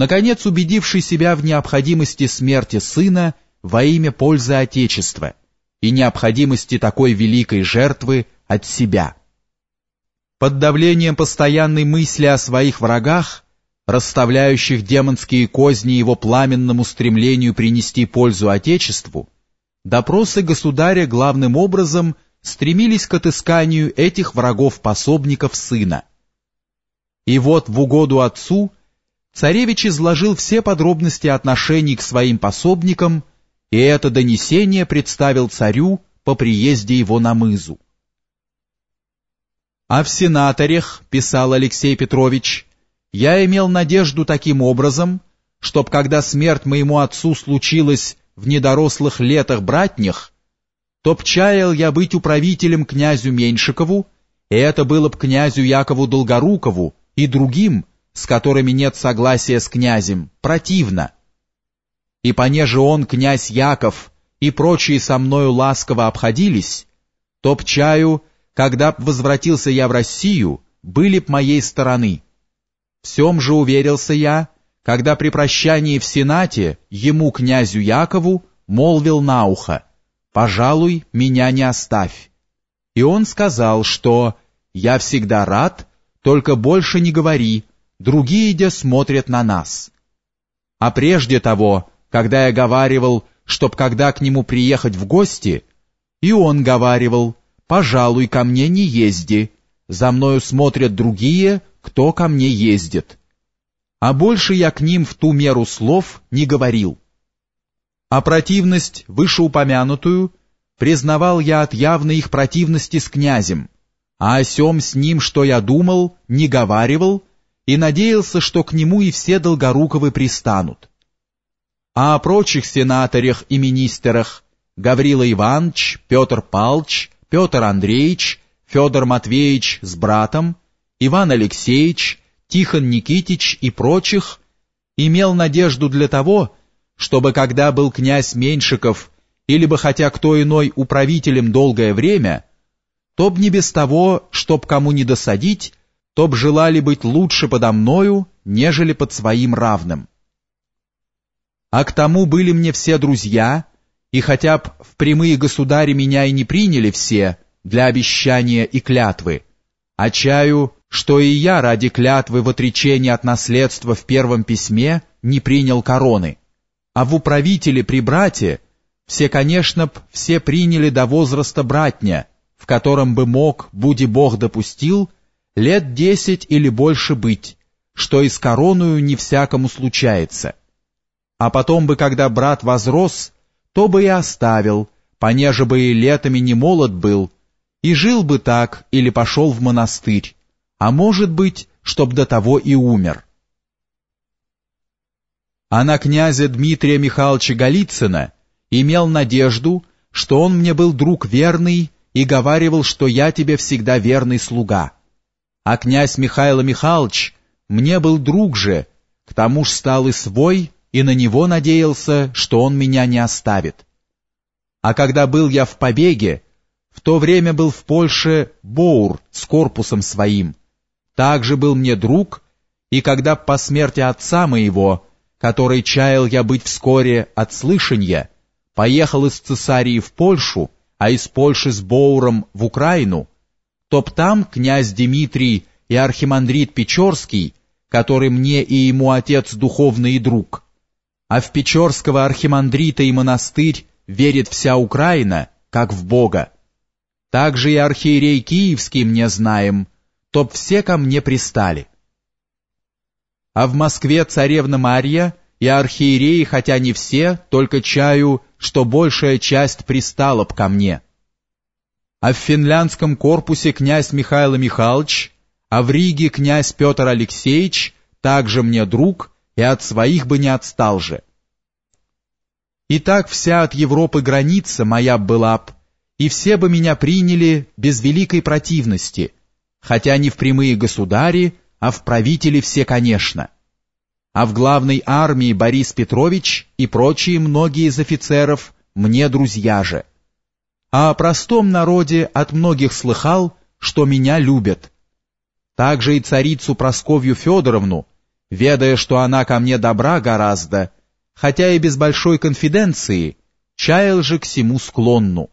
наконец убедивший себя в необходимости смерти сына во имя пользы Отечества и необходимости такой великой жертвы от себя. Под давлением постоянной мысли о своих врагах, расставляющих демонские козни его пламенному стремлению принести пользу Отечеству, допросы государя главным образом стремились к отысканию этих врагов-пособников сына. И вот в угоду отцу царевич изложил все подробности отношений к своим пособникам, и это донесение представил царю по приезде его на мызу. «А в сенаторях, — писал Алексей Петрович, — я имел надежду таким образом, чтоб когда смерть моему отцу случилась в недорослых летах братнях, то б чаял я быть управителем князю Меньшикову, и это было б князю Якову Долгорукову и другим, с которыми нет согласия с князем, противно. И понеже он, князь Яков, и прочие со мною ласково обходились, то б чаю когда б возвратился я в Россию, были б моей стороны. Всем же уверился я, когда при прощании в Сенате ему, князю Якову, молвил на ухо, «Пожалуй, меня не оставь». И он сказал, что «Я всегда рад, только больше не говори, другие де смотрят на нас». А прежде того, когда я говаривал, чтоб когда к нему приехать в гости, и он говаривал, «Пожалуй, ко мне не езди, за мною смотрят другие, кто ко мне ездит». А больше я к ним в ту меру слов не говорил. А противность, вышеупомянутую, признавал я от явной их противности с князем, а о сем с ним, что я думал, не говаривал, и надеялся, что к нему и все Долгоруковы пристанут. А о прочих сенаторах и министрах Гаврила Иванович, Петр Палч, Петр Андреевич, Федор Матвеевич с братом, Иван Алексеевич, Тихон Никитич и прочих, имел надежду для того, чтобы когда был князь Меньшиков или бы хотя кто иной управителем долгое время, то б не без того, чтоб кому не досадить, то б желали быть лучше подо мною, нежели под своим равным. А к тому были мне все друзья, и хотя б в прямые государи меня и не приняли все для обещания и клятвы, а чаю, что и я ради клятвы в отречении от наследства в первом письме не принял короны, а в управителе при брате все, конечно б, все приняли до возраста братня, в котором бы мог, буди Бог допустил, лет десять или больше быть, что и с короною не всякому случается. А потом бы, когда брат возрос, то бы и оставил, понеже бы и летами не молод был, и жил бы так или пошел в монастырь, а может быть, чтоб до того и умер. А на князя Дмитрия Михайловича Голицына имел надежду, что он мне был друг верный и говаривал, что я тебе всегда верный слуга. А князь Михаил Михайлович мне был друг же, к тому ж стал и свой, и на него надеялся, что он меня не оставит. А когда был я в побеге, в то время был в Польше Боур с корпусом своим. Также был мне друг, и когда по смерти отца моего, который чаял я быть вскоре от слышания, поехал из Цесарии в Польшу, а из Польши с Боуром в Украину, то там князь Дмитрий и архимандрит Печорский, который мне и ему отец духовный и друг, а в Печорского архимандрита и монастырь верит вся Украина, как в Бога. Также и архиерей Киевский мне знаем, чтоб все ко мне пристали. А в Москве царевна Марья и архиереи, хотя не все, только чаю, что большая часть пристала б ко мне. А в финляндском корпусе князь Михаил Михайлович, а в Риге князь Петр Алексеевич, также мне друг, и от своих бы не отстал же. И так вся от Европы граница моя была б, и все бы меня приняли без великой противности, хотя не в прямые государи, а в правители все, конечно. А в главной армии Борис Петрович и прочие многие из офицеров мне друзья же. А о простом народе от многих слыхал, что меня любят. Также и царицу Просковью Федоровну Ведая, что она ко мне добра гораздо, хотя и без большой конфиденции, чаял же к всему склонну.